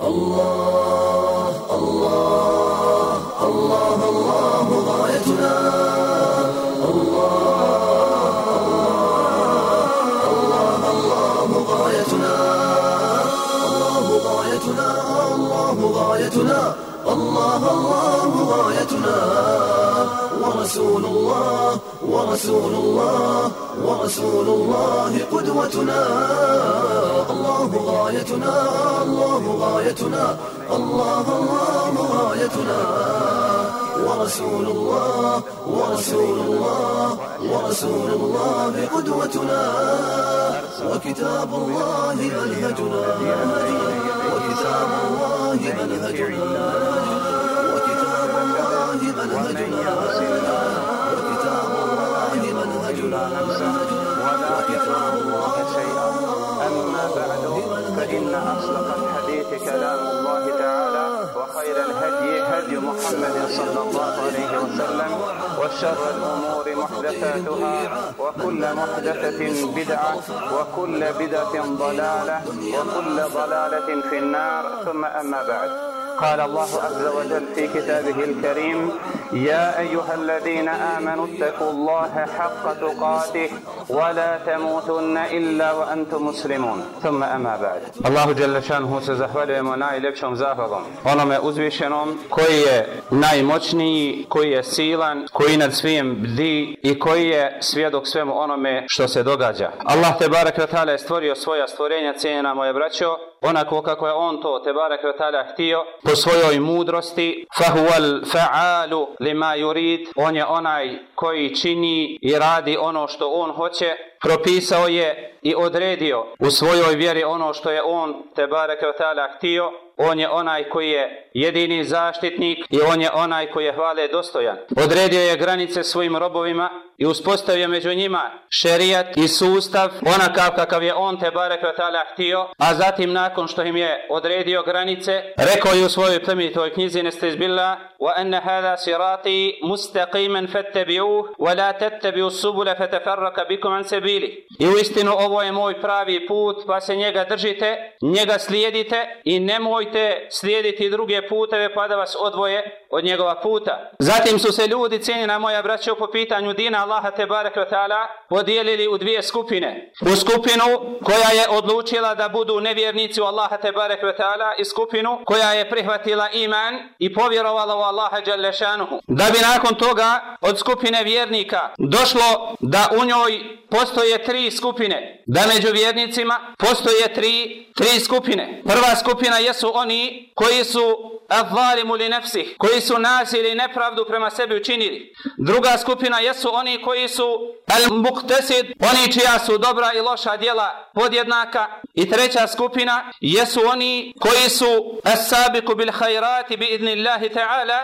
Allah. قدوتنا وكتاب الله منهجنا وكتاب الله منهجنا وكتاب الله منهجنا وكتاب الله منهجنا وكتاب الله شيئا أما بعد فإن أصدق الحديث كلام محمد صلى الله عليه وسلم وشر الأمور محدثاتها وكل محدثة بدعة وكل بدعة ضلالة وكل ضلالة في النار ثم أما بعد. قال الله عز وجل في كتابه الكريم يا أيها الذين آمنوا اتقوا الله حق تقاته ولا تموتن إلا وأنتم مسلمون ثم أما بعد الله جل شانه se zahvaljujemo najljepšom zahvalom onome uzvišenom koji je najmoćniji, koji je silan, koji nad svim bdi i koji je svjedok svemu onome što se događa. Allah te barek je stvorio svoja stvorenja, cijena moje braćo, onako kako je on to te barek ve htio po svojoj mudrosti fahuwal fa'alu lima yurid on je onaj koji čini i radi ono što on hoće propisao je i odredio u svojoj vjeri ono što je on te bareke ta'ala htio. On je onaj koji je jedini zaštitnik i on je onaj koji je hvale dostojan. Odredio je granice svojim robovima i uspostavio među njima šerijat i sustav onakav kakav je on te barek ta'ala htio, a zatim nakon što im je odredio granice, rekao je u svojoj plemenitoj knjizi neste izbila wa anna hada sirati mustaqiman fattabi'uh wa la tattabi'u subula fatafarraka bili. I u istinu ovo je moj pravi put, pa se njega držite, njega slijedite i nemojte slijediti druge puteve pa da vas odvoje od njegova puta. Zatim su se ljudi, cijenina moja braća, po pitanju dina Allaha te barek ta'ala podijelili u dvije skupine. U skupinu koja je odlučila da budu nevjernici u Allaha te barek ta'ala i skupinu koja je prihvatila iman i povjerovala u Allaha jalla. Da bi nakon toga od skupine vjernika došlo da u njoj postoje tri skupine. Da među vjernicima postoje tri, tri skupine. Prva skupina jesu oni koji su avvalimu li nefsih, koji su nasili i nepravdu prema sebi učinili. Druga skupina jesu oni koji su al muhtesid, oni čija su dobra i loša djela podjednaka. I treća skupina jesu oni koji su as-sabiku bil hajrati bi idnillahi ta'ala,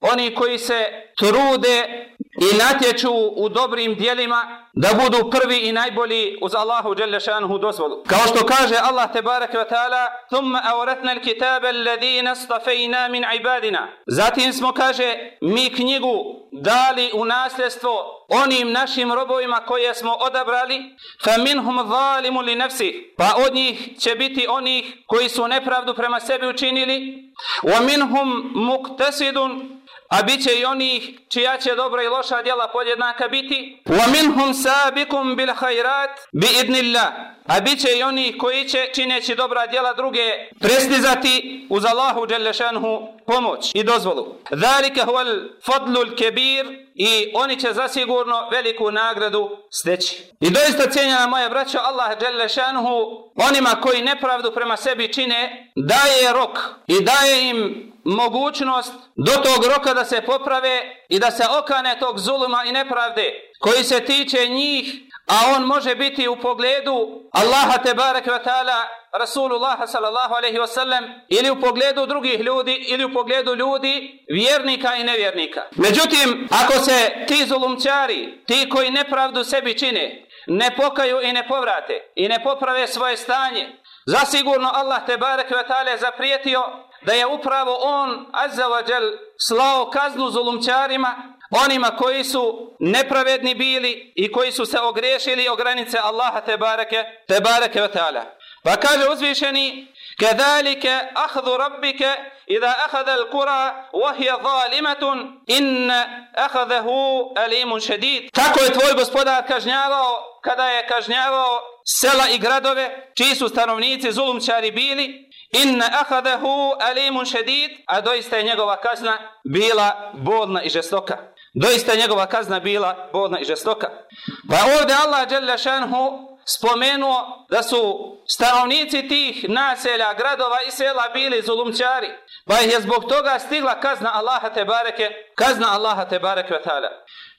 oni koji se trude i natječu u dobrim dijelima da budu prvi i najbolji uz Allahu dželle šanehu dozvolu. Kao što kaže Allah te barek ve taala: "Thumma awratna al-kitaba alladhina istafayna min ibadina." Zatim smo kaže mi knjigu dali u nasljedstvo onim našim robovima koje smo odabrali, fa minhum zalimun li nafsi, pa od njih će biti onih koji su nepravdu prema sebi učinili, wa minhum muqtasidun a bit će i onih čija će dobra i loša djela podjednaka biti. Wa minhum sabikum bil khairat bi idnillah. A bit će i onih koji će čineći dobra djela druge prestizati uz Allahu Đelešanhu pomoć i dozvolu. Zalika huval fadlul kebir i oni će zasigurno veliku nagradu steći. I doista cijenjena moja braćo, Allah Đelešanhu onima koji nepravdu prema sebi čine daje rok i daje im mogućnost do tog roka da se poprave i da se okane tog zuluma i nepravde koji se tiče njih, a on može biti u pogledu Allaha te barek ve taala Rasulullah sallallahu alejhi ve sellem ili u pogledu drugih ljudi ili u pogledu ljudi vjernika i nevjernika. Međutim, ako se ti zulumčari, ti koji nepravdu sebi čine, ne pokaju i ne povrate i ne poprave svoje stanje, zasigurno Allah te barek ve taala zaprijetio da je upravo on azza wa jal slao kaznu zulumčarima onima koji su nepravedni bili i koji su se ogrešili o granice Allaha te bareke te bareke ve taala pa kaže uzvišeni كذلك أخذ ربك إذا أخذ القرى وهي ظالمة إن أخذه أليم شديد Kako je tvoj gospodar kažnjavao kada je kažnjavao sela i gradove čiji su stanovnici zulumčari bili. Inna akhadahu alimun shadid a doista je njegova kazna bila bolna i žestoka. Doista je njegova kazna bila bolna i žestoka. Pa ovdje Allah dželle šanhu spomenuo da su stanovnici tih naselja, gradova i sela bili zulumčari, pa ih je zbog toga stigla kazna Allaha te bareke, kazna Allaha te bareke ve taala.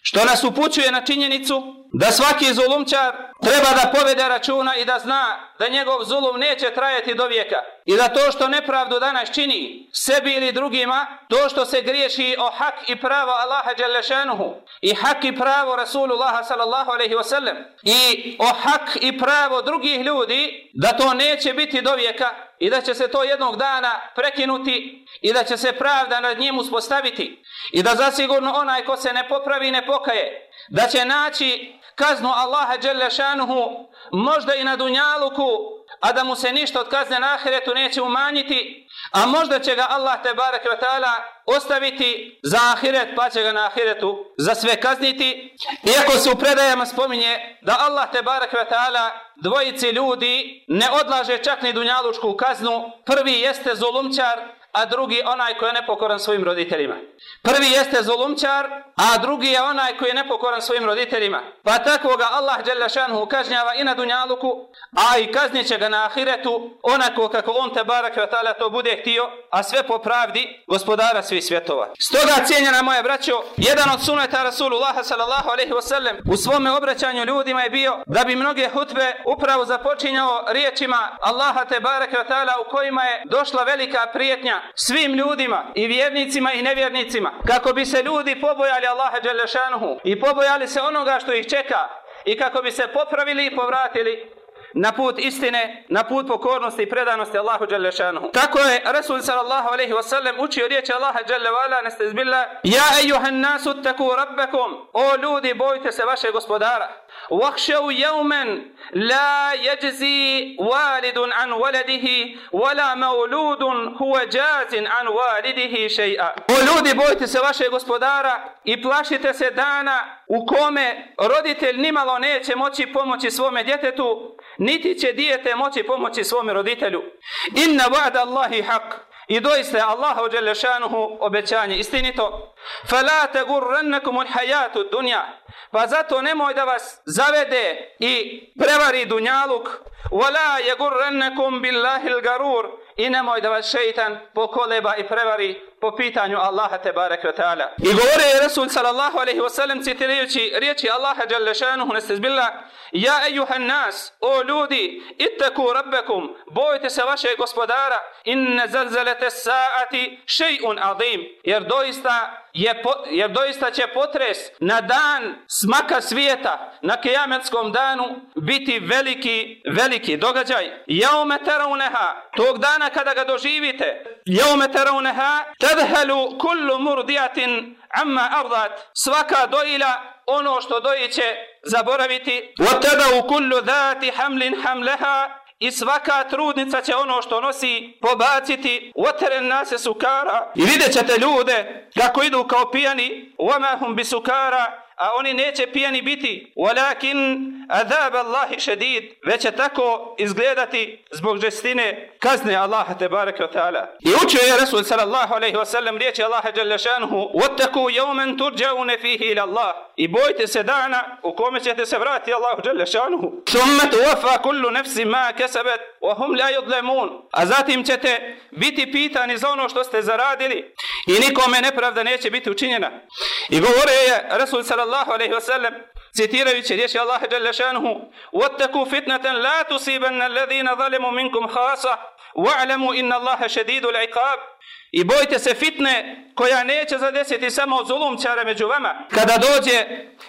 Što nas upućuje na činjenicu da svaki zulumčar treba da povede računa i da zna da njegov zulum neće trajati do vijeka. I da to što nepravdu danas čini sebi ili drugima, to što se griješi o hak i pravo Allaha Đalešanuhu i hak i pravo Rasulullaha sallallahu alaihi wasallam i o hak i pravo drugih ljudi, da to neće biti do vijeka i da će se to jednog dana prekinuti i da će se pravda nad njim uspostaviti i da zasigurno onaj ko se ne popravi ne pokaje, da će naći kaznu Allaha Đalešanuhu možda i na dunjaluku, a da mu se ništa od kazne na ahiretu neće umanjiti, a možda će ga Allah te barek ve taala ostaviti za ahiret, pa će ga na ahiretu za sve kazniti. Iako se u predajama spominje da Allah te barek ve taala dvojici ljudi ne odlaže čak ni dunjalučku kaznu, prvi jeste zulumčar, a drugi onaj koji je nepokoran svojim roditeljima. Prvi jeste zulumčar, a drugi je onaj koji je nepokoran svojim roditeljima. Pa takvoga Allah Đelešanhu kažnjava i na dunjaluku, a i kaznit ga na ahiretu, onako kako on te barak vatala to bude htio, a sve po pravdi gospodara svih svjetova. Stoga cijenjena moja braćo, jedan od suneta Rasulullaha sallallahu alaihi wasallam u svome obraćanju ljudima je bio da bi mnoge hutbe upravo započinjao riječima Allaha te barak vatala u kojima je došla velika prijetnja svim ljudima i vjernicima i nevjernicima kako bi se ljudi pobojali Allaha Đelešanuhu i pobojali se onoga što ih čeka i kako bi se popravili i povratili na put istine, na put pokornosti i predanosti Allahu dželle šanehu. Tako je Rasul sallallahu alejhi ve sellem učio riječi Allaha dželle vala nestezbilla: "Ja ejuhan nasu taku rabbakum." O ljudi, bojte se vašeg gospodara. واخشوا يوما لا يجزي والد عن ولده ولا مولود هو جاز عن والده شيئا ولودي bojte se vašeg gospodara i plašite se dana u kome roditelj nimalo neće moći pomoći svome djetetu niti će dijete moći pomoći svome roditelju inna wa'da Allahi haq I doista je Allahu dželle šanuhu obećanje istinito. Fala تَغُرَّنَّكُمُ الْحَيَاتُ الدُّنْيَا Pa zato nemoj da vas zavede i prevari dunjaluk. Wala يَغُرَّنَّكُمْ billahi الْغَرُورِ I nemoj da vas šeitan pokoleba i prevari po pitanju Allaha te barek ve taala. I govori je Resul sallallahu alejhi ve sellem citirajući riječi Allaha dželle šanuhu nestezbilla Ja ejuhan nas, o ljudi, ittaku rabbakum, bojte se vašeg gospodara, inne zalzalete saati še'un azim." jer doista je po, jer doista će potres na dan smaka svijeta na kijametskom danu biti veliki veliki događaj. Jaume terawneha tog dana kada ga doživite. Jaume terawneha tadhalu kullu murdijatin amma ardat. Svaka doila ono što dojiće zaboraviti. Wa tadau kullu dhati hamlin hamlaha i svaka trudnica će ono što nosi pobaciti. Oteren nase sukara. I vidjet ćete ljude kako idu kao pijani. Umahum bi sukara. A oni neće pijani biti walakin azab Allah shadid već će tako izgledati zbog žestine kazne Allaha te bareke taala i učio je Rasul sallallahu alejhi ve sellem riječi Allaha dželle šanehu wattaqu yawman turja'un fihi ila Allah i bojte se dana u kome ćete se vratiti Allahu dželle šanehu thumma tuwaffa kullu nafsin ma kasabat wa hum la yudlamun a zatim ćete biti pitani za ono što ste zaradili i nikome nepravda neće biti učinjena i govore je Rasul sallallahu alejhi ve sellem citirajući riječi Allaha dželle šanuhu wattaqu fitnatan la tusibanna alladhina zalimu minkum khasa wa'lamu inna Allaha shadidul iqab I bojte se fitne koja neće zadesiti samo zulumčara među vama. Kada dođe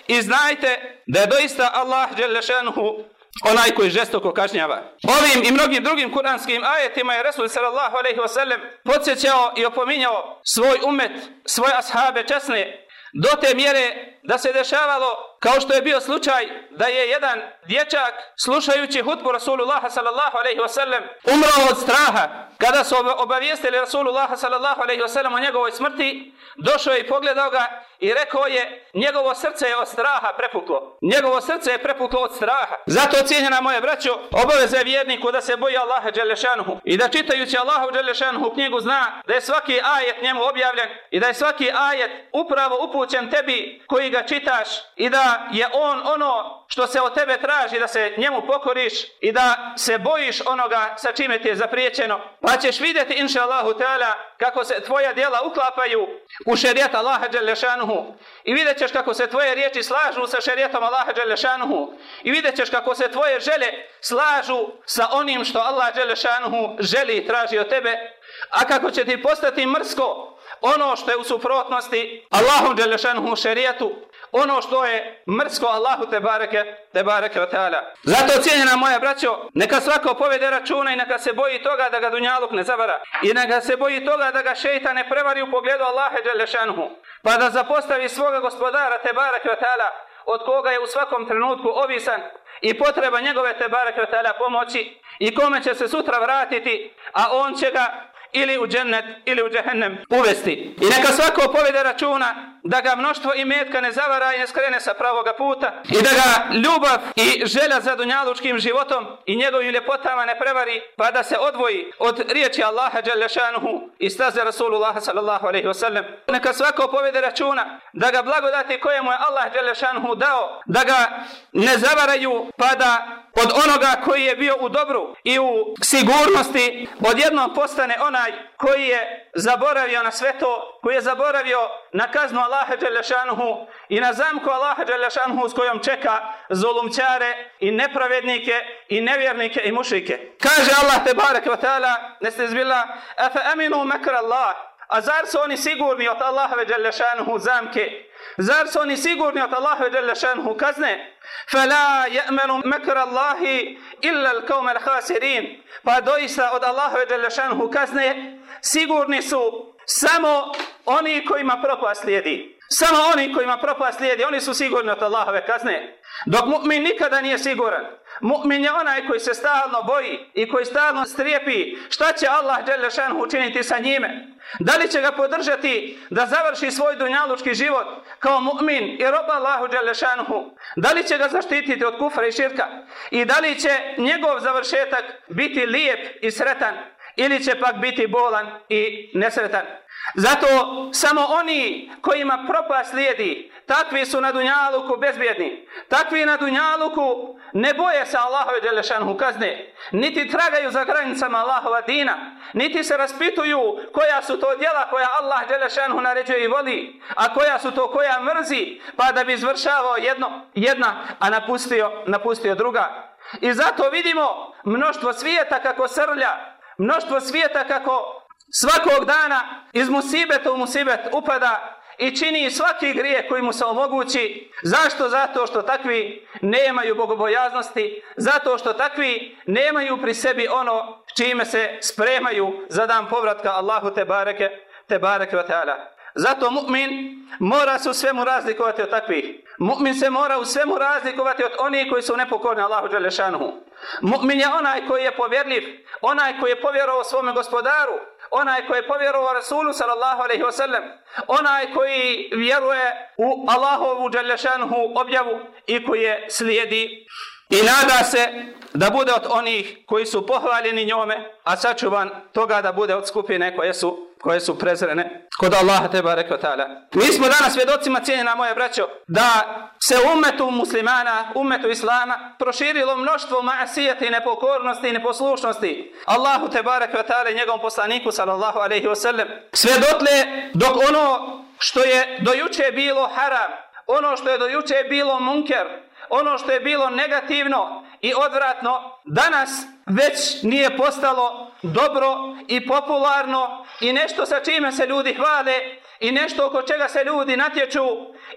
i znajte da je doista Allah Đelešanuhu onaj koji žestoko kažnjava. Ovim i mnogim drugim kuranskim ajetima je Resul sallallahu alaihi wasallam podsjećao i opominjao svoj umet, svoje ashabe časne do te mjere da se dešavalo kao što je bio slučaj da je jedan dječak slušajući hutbu Rasulullah sallallahu alaihi wasallam umrao od straha kada su obavijestili Rasulullah sallallahu alaihi wasallam o njegovoj smrti došao je i pogledao ga i rekao je njegovo srce je od straha prepuklo. Njegovo srce je prepuklo od straha. Zato cijenjena moje braćo obaveze vjerniku da se boji Allaha Đelešanuhu i da čitajući Allahu Đelešanuhu knjigu zna da je svaki ajet njemu objavljen i da je svaki ajet upravo upućen tebi koji ga čitaš i da je on ono što se od tebe traži da se njemu pokoriš i da se bojiš onoga sa čime ti je zapriječeno. Pa ćeš vidjeti, inša Allahu Teala, kako se tvoja dijela uklapaju u šerijet Allaha Đelešanuhu. I vidjet ćeš kako se tvoje riječi slažu sa šerijetom Allaha Đelešanuhu. I vidjet ćeš kako se tvoje žele slažu sa onim što Allah Đelešanuhu želi i traži od tebe. A kako će ti postati mrsko ono što je u suprotnosti Allahom Đelešanuhu šerijetu ono što je mrsko Allahu te bareke te bareke taala zato cijenjena moja braćo neka svako povede računa i neka se boji toga da ga dunjaluk ne zavara i neka se boji toga da ga šejtan ne prevari u pogledu Allaha dželle šanhu. pa da zapostavi svoga gospodara te bareke taala od koga je u svakom trenutku ovisan i potreba njegove te bareke taala pomoći i kome će se sutra vratiti a on će ga ili u džennet ili u džehennem uvesti. I neka svako povede računa da ga mnoštvo i metka ne zavara i ne skrene sa pravoga puta i da ga ljubav i želja za dunjalučkim životom i njegovim ljepotama ne prevari pa da se odvoji od riječi Allaha Đalešanuhu i staze Rasulullah sallallahu alaihi wasallam. Neka svako povede računa da ga blagodati koje mu je Allah Đalešanuhu dao da ga ne zavaraju pa da od onoga koji je bio u dobru i u sigurnosti odjednom postane onaj koji je zaboravio na sve to, koji je zaboravio na kaznu Allaha Đelešanuhu i na zamku Allaha Đelešanuhu s kojom čeka zulumćare i nepravednike i nevjernike i mušike. Kaže Allah te barek wa ta'ala, neste izbila, efe aminu makr Allah, a zar su oni sigurni od Allaha Đelešanuhu zamke? Zar su oni sigurni od Allaha Đelešanuhu kazne? Fela ya'malu makr Allahi illa al-qawm al-khasirin. Pa doista od Allaha Đelešanuhu kazne sigurni su samo oni kojima propast slijedi. Samo oni kojima propast slijedi, oni su sigurni od Allahove kazne. Dok mu'min nikada nije siguran. Mu'min je onaj koji se stalno boji i koji stalno strijepi šta će Allah Đelešan učiniti sa njime. Da li će ga podržati da završi svoj dunjalučki život kao mu'min i roba Allahu Đelešanhu? Da li će ga zaštititi od kufra i širka? I da li će njegov završetak biti lijep i sretan? Ili će pak biti bolan i nesretan? Zato samo oni kojima propast slijedi, takvi su na Dunjaluku bezbjedni. Takvi na Dunjaluku ne boje se Allahove Đelešanhu kazne, niti tragaju za granicama Allahova dina, niti se raspituju koja su to djela koja Allah Đelešanhu naređuje i voli, a koja su to koja mrzi, pa da bi izvršavao jedno, jedna, a napustio, napustio druga. I zato vidimo mnoštvo svijeta kako srlja, mnoštvo svijeta kako svakog dana iz musibeta u musibet upada i čini svaki grije koji mu se omogući. Zašto? Zato što takvi nemaju bogobojaznosti, zato što takvi nemaju pri sebi ono čime se spremaju za dan povratka Allahu te bareke, te bareke wa ta'ala. Zato mu'min mora se u svemu razlikovati od takvih. Mu'min se mora u svemu razlikovati od onih koji su nepokorni Allahu Đelešanuhu. Mu'min je onaj koji je povjerljiv, onaj koji je povjerovao svome gospodaru, onaj koji je povjerovao Rasulu sallallahu alaihi wa sallam, onaj koji vjeruje u Allahovu dželješanhu objavu i koji je slijedi i nada se da bude od onih koji su pohvaljeni njome, a sačuvan toga da bude od skupine koje su koje su prezrene kod Allaha teba rekao ta'ala. Mi smo danas svjedocima cijenjena moje braćo da se umetu muslimana, umetu islama proširilo mnoštvo maasijeta i nepokornosti i neposlušnosti Allahu teba rekao ta'ala i njegovom poslaniku sallallahu alaihi wasallam. Sve dotle dok ono što je dojuče bilo haram, ono što je dojuče bilo munker, ono što je bilo negativno i odvratno, danas već nije postalo dobro i popularno i nešto sa čime se ljudi hvale i nešto oko čega se ljudi natječu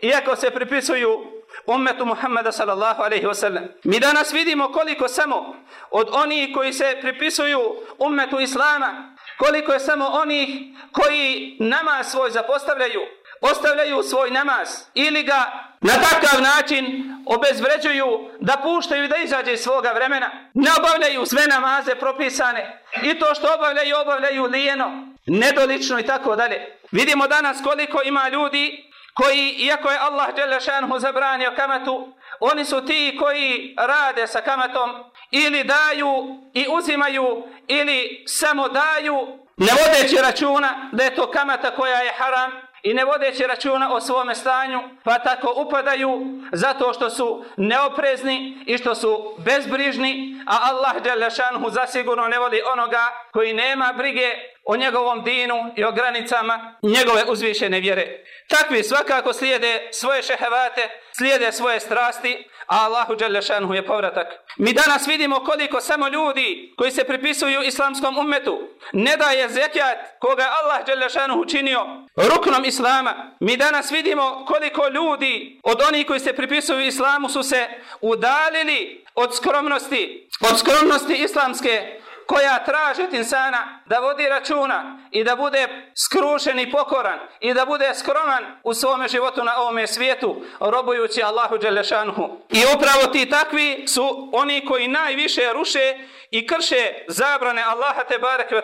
iako se pripisuju ummetu Muhammeda sallallahu alaihi wasallam. Mi danas vidimo koliko samo od onih koji se pripisuju ummetu Islama, koliko je samo onih koji nama svoj zapostavljaju, ostavljaju svoj namaz ili ga na takav način obezvređuju da puštaju da izađe iz svoga vremena. Ne obavljaju sve namaze propisane i to što obavljaju, obavljaju lijeno, nedolično i tako dalje. Vidimo danas koliko ima ljudi koji, iako je Allah Đelešanhu zabranio kamatu, oni su ti koji rade sa kamatom ili daju i uzimaju ili samo daju ne vodeći računa da je to kamata koja je haram i ne vodeći računa o svome stanju, pa tako upadaju zato što su neoprezni i što su bezbrižni, a Allah Đelešanhu zasigurno ne voli onoga koji nema brige o njegovom dinu i o granicama njegove uzvišene vjere. Takvi svakako slijede svoje šehevate, slijede svoje strasti, a Allahu Đalešanhu je povratak. Mi danas vidimo koliko samo ljudi koji se pripisuju islamskom ummetu ne daje zekijat koga je Allah Đalešanhu učinio ruknom islama. Mi danas vidimo koliko ljudi od onih koji se pripisuju islamu su se udalili od skromnosti, od skromnosti islamske koja traži od insana da vodi računa i da bude skrušen i pokoran i da bude skroman u svome životu na ovome svijetu, robujući Allahu Đelešanhu. I upravo ti takvi su oni koji najviše ruše i krše zabrane Allaha te barek ve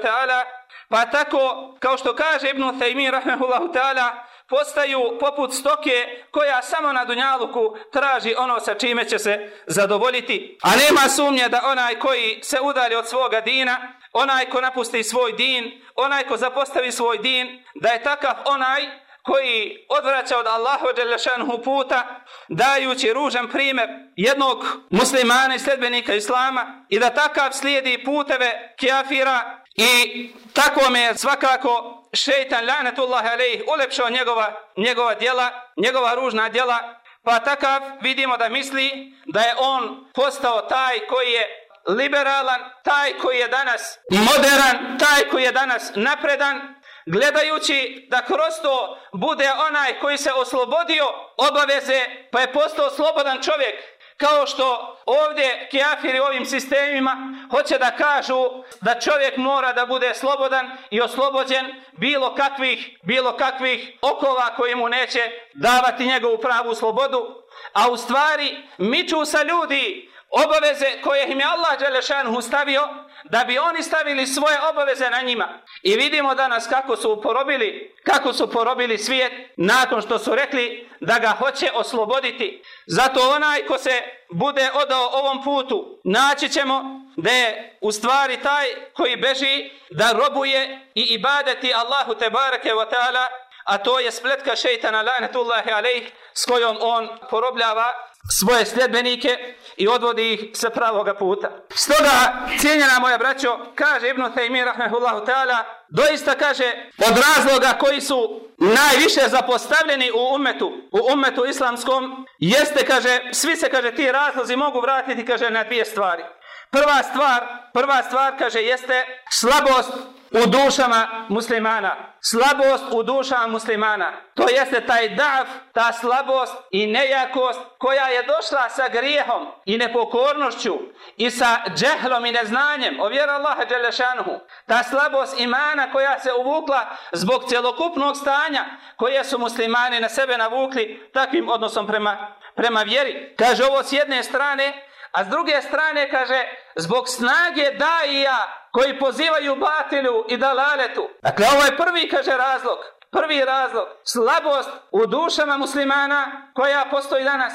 pa tako, kao što kaže Ibn Thaymin rahmehullahu ta'ala, postaju poput stoke koja samo na dunjaluku traži ono sa čime će se zadovoljiti. A nema sumnje da onaj koji se udali od svoga dina, onaj ko napusti svoj din, onaj ko zapostavi svoj din, da je takav onaj koji odvraća od Allahu Đelešanhu puta, dajući ružan primjer jednog muslimana i sljedbenika Islama i da takav slijedi puteve kjafira i tako me svakako šeitan lanetullahi alejhi ulepšao njegova, njegova djela, njegova ružna djela, pa takav vidimo da misli da je on postao taj koji je liberalan, taj koji je danas moderan, taj koji je danas napredan, gledajući da kroz to bude onaj koji se oslobodio obaveze, pa je postao slobodan čovjek, kao što ovdje kjafiri ovim sistemima hoće da kažu da čovjek mora da bude slobodan i oslobođen bilo kakvih, bilo kakvih okova koji mu neće davati njegovu pravu slobodu, a u stvari miču sa ljudi obaveze koje im je Allah Đelešanu stavio da bi oni stavili svoje obaveze na njima. I vidimo danas kako su porobili, kako su porobili svijet nakon što su rekli da ga hoće osloboditi. Zato onaj ko se bude odao ovom putu, naći ćemo da je u stvari taj koji beži da robuje i ibadeti Allahu Tebareke wa ta'ala, a to je spletka šeitana lanetullahi alejh s kojom on porobljava svoje sljedbenike i odvodi ih sa pravoga puta. Stoga, cijenjena moja braćo, kaže Ibn Taymi rahmehullahu ta'ala, doista kaže, od razloga koji su najviše zapostavljeni u umetu, u umetu islamskom, jeste, kaže, svi se, kaže, ti razlozi mogu vratiti, kaže, na dvije stvari. Prva stvar, prva stvar, kaže, jeste slabost u dušama muslimana. Slabost u dušama muslimana. To jeste taj daf, ta slabost i nejakost koja je došla sa grijehom i nepokornošću i sa džehlom i neznanjem o vjeru Allaha Đelešanuhu. Ta slabost imana koja se uvukla zbog celokupnog stanja koje su muslimani na sebe navukli takvim odnosom prema, prema vjeri. Kaže ovo s jedne strane, a s druge strane kaže zbog snage daija koji pozivaju batilu i dalaletu. Dakle, ovo je prvi, kaže, razlog. Prvi razlog. Slabost u dušama muslimana koja postoji danas.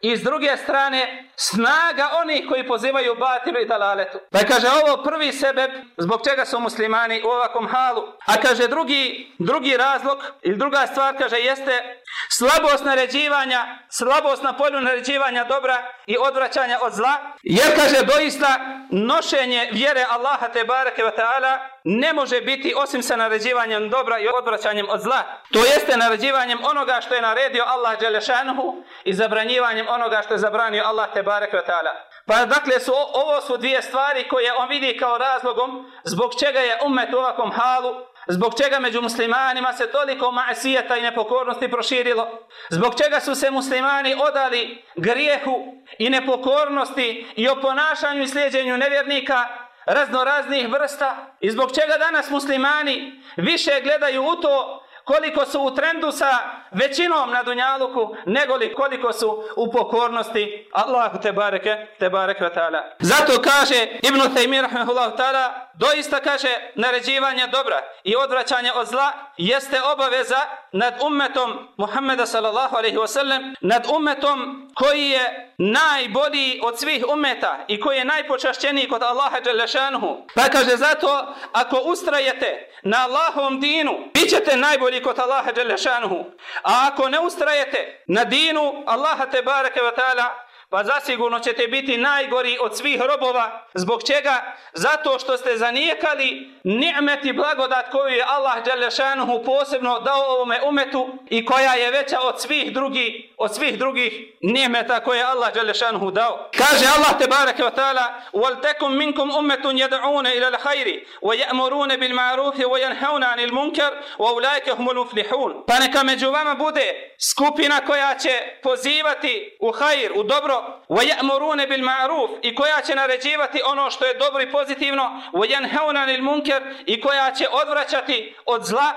I s druge strane, snaga onih koji pozivaju batilu i dalaletu. Pa kaže, ovo prvi sebeb zbog čega su muslimani u ovakvom halu. A kaže, drugi, drugi razlog ili druga stvar, kaže, jeste slabost naređivanja, slabost na polju naređivanja dobra i odvraćanja od zla. Jer, kaže, doista nošenje vjere Allaha te barake wa ta'ala ne može biti osim sa naređivanjem dobra i odvraćanjem od zla. To jeste naređivanjem onoga što je naredio Allah Đelešanuhu i zabranjivanjem onoga što je zabranio Allah te bareke ta'ala. Pa dakle su ovo su dvije stvari koje on vidi kao razlogom zbog čega je ummet u ovakvom halu, zbog čega među muslimanima se toliko ma'asijeta i nepokornosti proširilo, zbog čega su se muslimani odali grijehu i nepokornosti i oponašanju i slijedjenju nevjernika razno raznih vrsta? I zbog čega danas muslimani više gledaju u to koliko su u trendu sa većinom na dunjaluku, nego li koliko su u pokornosti? Allahu te bareke, te bareke ta'ala. Zato kaže Ibn Taymi rahmehullahu ta'ala, doista kaže naređivanje dobra i odvraćanje od zla jeste obaveza nad ummetom Muhammeda sallallahu alaihi wasallam, nad ummetom koji je najbolji od svih ummeta i koji je najpočašćeniji kod Allaha Đalešanuhu. Pa kaže zato, ako ustrajete na Allahovom dinu, bit ćete najbolji kod Allaha Đalešanuhu. A ako ne ustrajete na dinu Allaha Tebareke wa ta'ala, pa zasigurno ćete biti najgori od svih robova. Zbog čega? Zato što ste zanijekali ni'met i blagodat koju je Allah Đalešanuhu posebno dao ovome umetu i koja je veća od svih drugih, od svih drugih ni'meta koje je Allah Đalešanuhu dao. Kaže Allah te Tebareke wa ta'ala وَلْ ila مِنْكُمْ wa يَدْعُونَ bil الْحَيْرِ wa بِالْمَعْرُوفِ 'anil عَنِ wa وَأُولَيْكَ humul الْمُفْلِحُونَ Pa neka među vama bude skupina koja će pozivati u hajr, u dobro وَيَأْمُرُونَ بِالْمَعْرُوفِ i koja će naređivati ono što je dobro i pozitivno, وَيَنْهَوْنَ عَنِ الْمُنْكَرِ i koja će odvraćati od zla,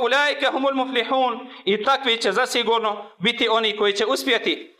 ulaika humul muflihun i takvi će zasigurno biti oni koji će uspjeti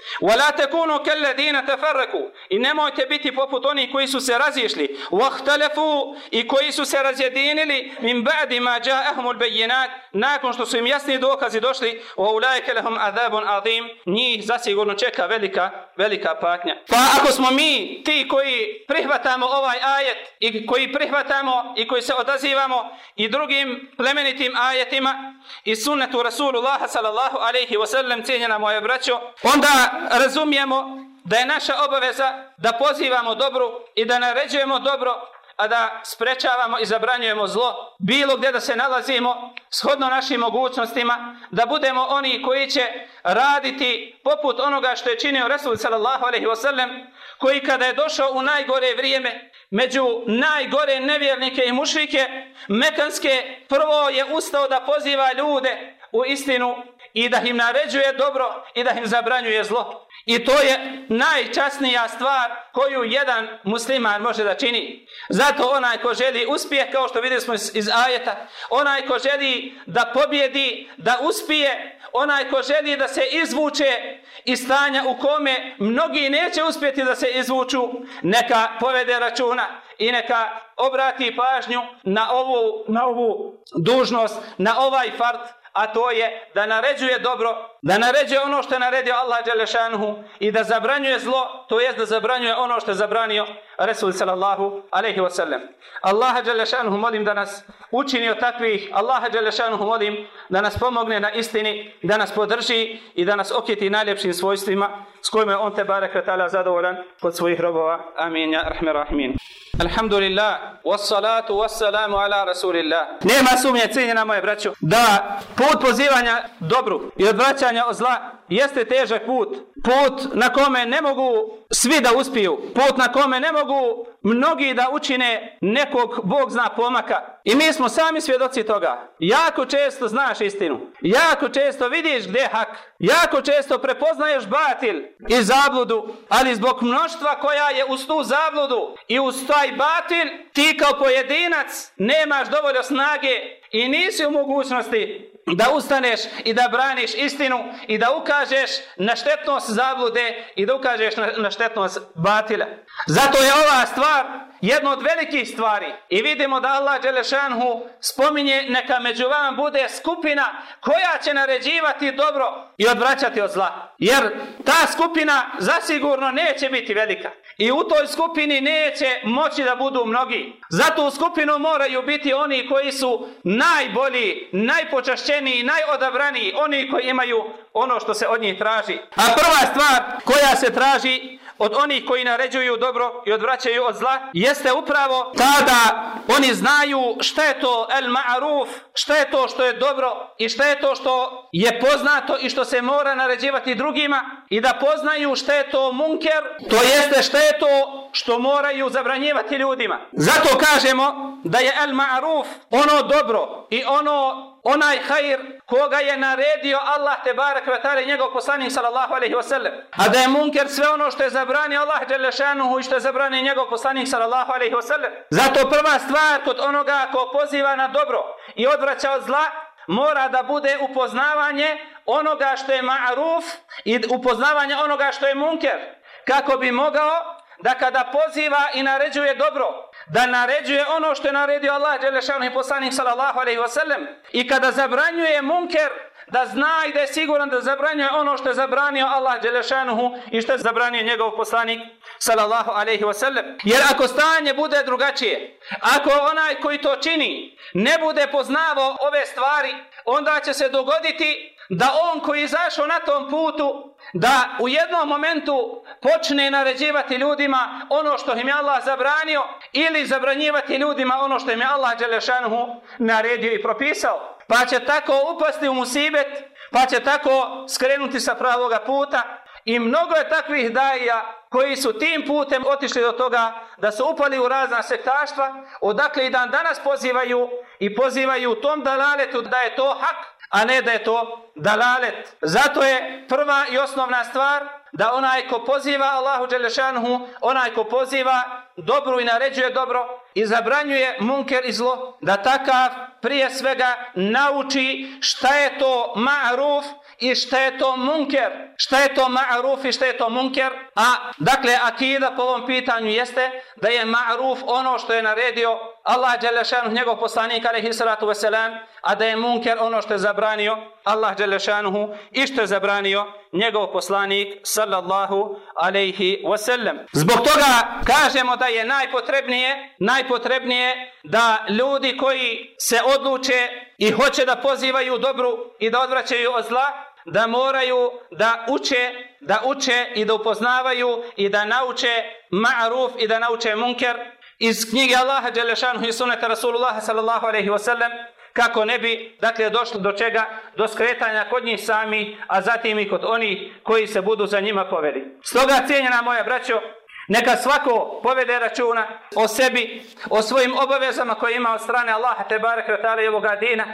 takunu kal ladina tafarraku i nemojte biti poput oni koji su se razišli ikhtalafu i koji su se razjedinili min ba'di ma ja'ahumul bayinat nakon što su im jasni dokazi došli ulaika lahum adhabun azim njih zasigurno čeka velika velika patnja pa ako smo mi ti koji prihvatamo ovaj ajet i koji prihvatamo i koji se odazivamo i drugim plemenitim ajet ajetima i sunnetu Rasulullah sallallahu alaihi wa sallam cijenjena moje braćo, onda razumijemo da je naša obaveza da pozivamo dobru i da naređujemo dobro, a da sprečavamo i zabranjujemo zlo, bilo gdje da se nalazimo, shodno našim mogućnostima, da budemo oni koji će raditi poput onoga što je činio Resul sallallahu alaihi wasallam, koji kada je došao u najgore vrijeme, među najgore nevjernike i mušrike, Mekanske prvo je ustao da poziva ljude u istinu i da im naređuje dobro i da im zabranjuje zlo. I to je najčasnija stvar koju jedan musliman može da čini. Zato onaj ko želi uspije, kao što vidjeli smo iz ajeta, onaj ko želi da pobjedi, da uspije, onaj ko želi da se izvuče iz stanja u kome mnogi neće uspjeti da se izvuču, neka povede računa i neka obrati pažnju na ovu, na ovu dužnost, na ovaj fart, a to je da naređuje dobro, da naređe ono što je naredio Allah Đelešanuhu i da zabranjuje zlo, to jest da zabranjuje ono što je zabranio Resul sallallahu alaihi wa sallam. Allah Đelešanuhu molim da nas učini od takvih, Allah Đelešanuhu molim da nas pomogne na istini, da nas podrži i da nas okjeti najljepšim svojstvima s kojima je on te barek zadovoljan kod svojih robova. Amin, ja rahme rahimin. Alhamdulillah, wassalatu wassalamu ala rasulillah. Nema sumnje, cijenjena moje braćo, da put pozivanja dobru i odvraćanja od zla jeste težak put. Put na kome ne mogu svi da uspiju. Put na kome ne mogu mnogi da učine nekog Bog zna pomaka. I mi smo sami svjedoci toga. Jako često znaš istinu. Jako često vidiš gdje je hak. Jako često prepoznaješ batil i zabludu. Ali zbog mnoštva koja je uz tu zabludu i uz taj batil, ti kao pojedinac nemaš dovoljno snage i nisi u mogućnosti da ustaneš i da braniš istinu i da ukažeš na štetnost zablude i da ukažeš na, na štetnost batila. Zato je ova stvar jedna od velikih stvari i vidimo da Allah Đelešanhu spominje neka među vama bude skupina koja će naređivati dobro i odvraćati od zla. Jer ta skupina zasigurno neće biti velika i u toj skupini neće moći da budu mnogi. Zato u skupinu moraju biti oni koji su najbolji, najpočašćeniji, najodabraniji, oni koji imaju ono što se od njih traži. A prva stvar koja se traži od onih koji naređuju dobro i odvraćaju od zla, jeste upravo ta da oni znaju šta je to el ma'ruf, šta je to što je dobro i šta je to što je poznato i što se mora naređivati drugima i da poznaju šta je to munker, to jeste šta je to što moraju zabranjivati ljudima. Zato kažemo da je el ma'ruf ono dobro i ono onaj hajr koga je naredio Allah te barak ve taala njegov poslanik sallallahu alejhi ve sellem a da je munker sve ono što je zabranio Allah dželle šanehu i što je zabranio njegov poslanik sallallahu alejhi ve sellem zato prva stvar kod onoga ko poziva na dobro i odvraća od zla mora da bude upoznavanje onoga što je ma'ruf i upoznavanje onoga što je munker. Kako bi mogao da kada poziva i naređuje dobro, da naređuje ono što je naredio Allah Đelešanu i poslanik sallallahu alaihi wasallam i kada zabranjuje munker, da zna i da je siguran da zabranjuje ono što je zabranio Allah Đelešanuhu i što je zabranio njegov poslanik sallallahu alaihi wasallam. Jer ako stanje bude drugačije, ako onaj koji to čini ne bude poznavo ove stvari, onda će se dogoditi da on koji je izašao na tom putu, da u jednom momentu počne naređivati ljudima ono što im je Allah zabranio ili zabranjivati ljudima ono što im je Allah Đelešanuhu naredio i propisao. Pa će tako upasti u musibet, pa će tako skrenuti sa pravoga puta i mnogo je takvih daja koji su tim putem otišli do toga da su upali u razna sektaštva, odakle i dan danas pozivaju i pozivaju u tom dalaletu da je to hak, a ne da je to dalalet. Zato je prva i osnovna stvar da onaj ko poziva Allahu Đelešanhu, onaj ko poziva dobru i naređuje dobro i zabranjuje munker i zlo, da takav prije svega nauči šta je to ma'ruf i šta je to munker. Šta je to ma'ruf i šta je to munker? A, dakle, akida po ovom pitanju jeste da je ma'ruf ono što je naredio Allah Đelešanuh, njegov poslanik, alaihi salatu wasalam, a da je munker ono što je zabranio Allah Đelešanuhu i što je zabranio njegov poslanik, sallallahu alaihi wasalam. Zbog toga kažemo da je najpotrebnije, najpotrebnije da ljudi koji se odluče i hoće da pozivaju dobru i da odvraćaju od zla, da moraju da uče, da uče i da upoznavaju i da nauče ma'ruf i da nauče munker iz knjige Allaha Đelešanu i suneta Rasulullah sallallahu alaihi wasallam kako ne bi dakle došlo do čega? Do skretanja kod njih sami a zatim i kod oni koji se budu za njima poveli. Stoga cijenjena moja braćo neka svako povede računa o sebi o svojim obavezama koje ima od strane Allaha te barek i ovoga dina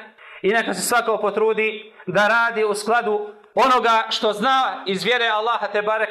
i neka se svako potrudi da radi u skladu onoga što zna iz vjere Allaha te barek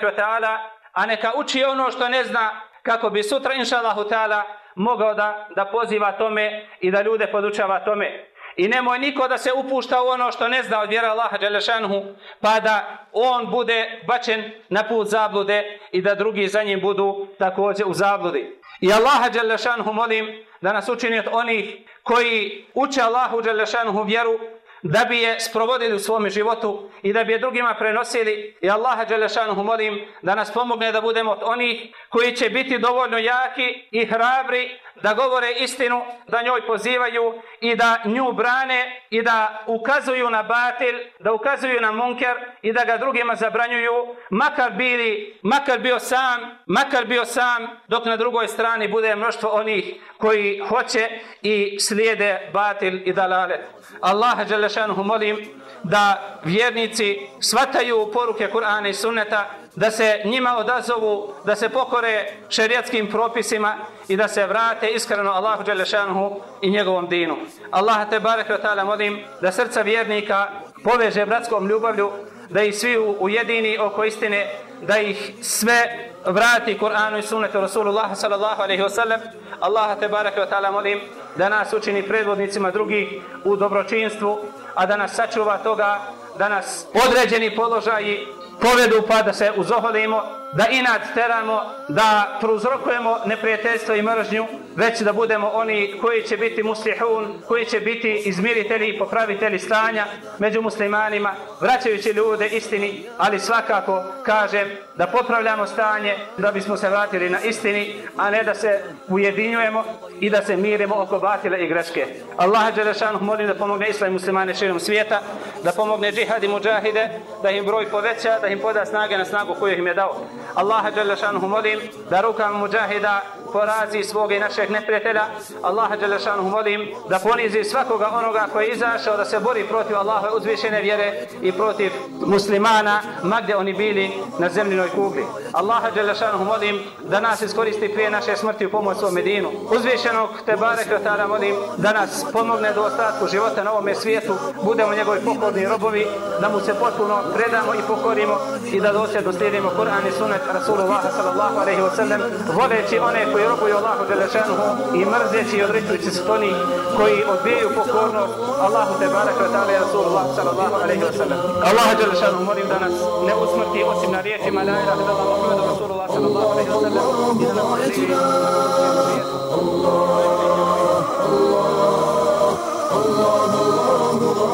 a neka uči ono što ne zna kako bi sutra inša Allahu ta'ala mogao da, da poziva tome i da ljude podučava tome. I nemoj niko da se upušta u ono što ne zna od vjera Allaha Đelešanhu, pa da on bude bačen na put zablude i da drugi za njim budu također u zabludi. I Allaha Đelešanhu molim da nas učini od onih koji uče Allahu Đelešanhu vjeru, da bi je sprovodili u svom životu i da bi je drugima prenosili. I Allaha Đelešanuhu molim da nas pomogne da budemo od onih koji će biti dovoljno jaki i hrabri da govore istinu, da njoj pozivaju i da nju brane i da ukazuju na batil, da ukazuju na munker i da ga drugima zabranjuju, makar bili, makar bio sam, makar bio sam, dok na drugoj strani bude mnoštvo onih koji hoće i slijede batil i dalalet. Allaha Đelešanuhu molim da vjernici svataju poruke Kur'ana i sunneta, da se njima odazovu, da se pokore šerijatskim propisima i da se vrate iskreno Allahu Đelešanuhu i njegovom dinu. Allah te barek ta'ala molim da srca vjernika poveže bratskom ljubavlju, da ih svi ujedini oko istine, da ih sve vrati Kur'anu i sunnetu Rasulullah sallallahu alaihi wa sallam. Allah te barek ta'ala molim da nas učini predvodnicima drugih u dobročinstvu, a da nas sačuva toga da nas određeni položaji povedu pa da se uzoholimo, da inat teramo, da prouzrokujemo neprijateljstvo i mržnju, već da budemo oni koji će biti muslihun, koji će biti izmiritelji i popravitelji stanja među muslimanima, vraćajući ljude istini, ali svakako kažem da popravljamo stanje da bismo se vratili na istini, a ne da se ujedinjujemo i da se mirimo oko batile i greške. Allah Đelešanu molim da pomogne islam i muslimane širom svijeta, da pomogne džihad i muđahide, da im broj poveća, da im poda snage na snagu koju im je dao. Allah Đelešanu molim da rukama muđahida porazi svoga i našeg neprijatelja. Allaha Đelešanu molim da ponizi svakoga onoga koji je izašao da se bori protiv Allahove uzvišene vjere i protiv muslimana, ma gdje oni bili na zemljinoj kugli. Allaha Đelešanu molim da nas iskoristi prije naše smrti u pomoć svom medinu. Uzvišenog te barek tada molim da nas pomogne do ostatku života na ovome svijetu, budemo njegovi pokorni robovi, da mu se potpuno predamo i pokorimo i da dosljedno slijedimo Kur'an i sunet Rasulullah sallallahu alaihi wa sallam, voleći one koji koji robuju Allahu Đelešanuhu i mrzeći i odrećujući se onih koji odbijaju pokornost Allahu te barak wa ta'ala i Rasulullah sallallahu alaihi wa sallam. Allah Đelešanuhu molim da nas ne usmrti osim na riječima la ilaha illallah Muhammedu Rasulullah sallallahu alaihi wa sallam i da nam oživi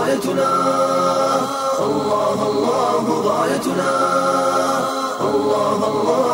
غايتنا الله الله غايتنا الله الله غايتنا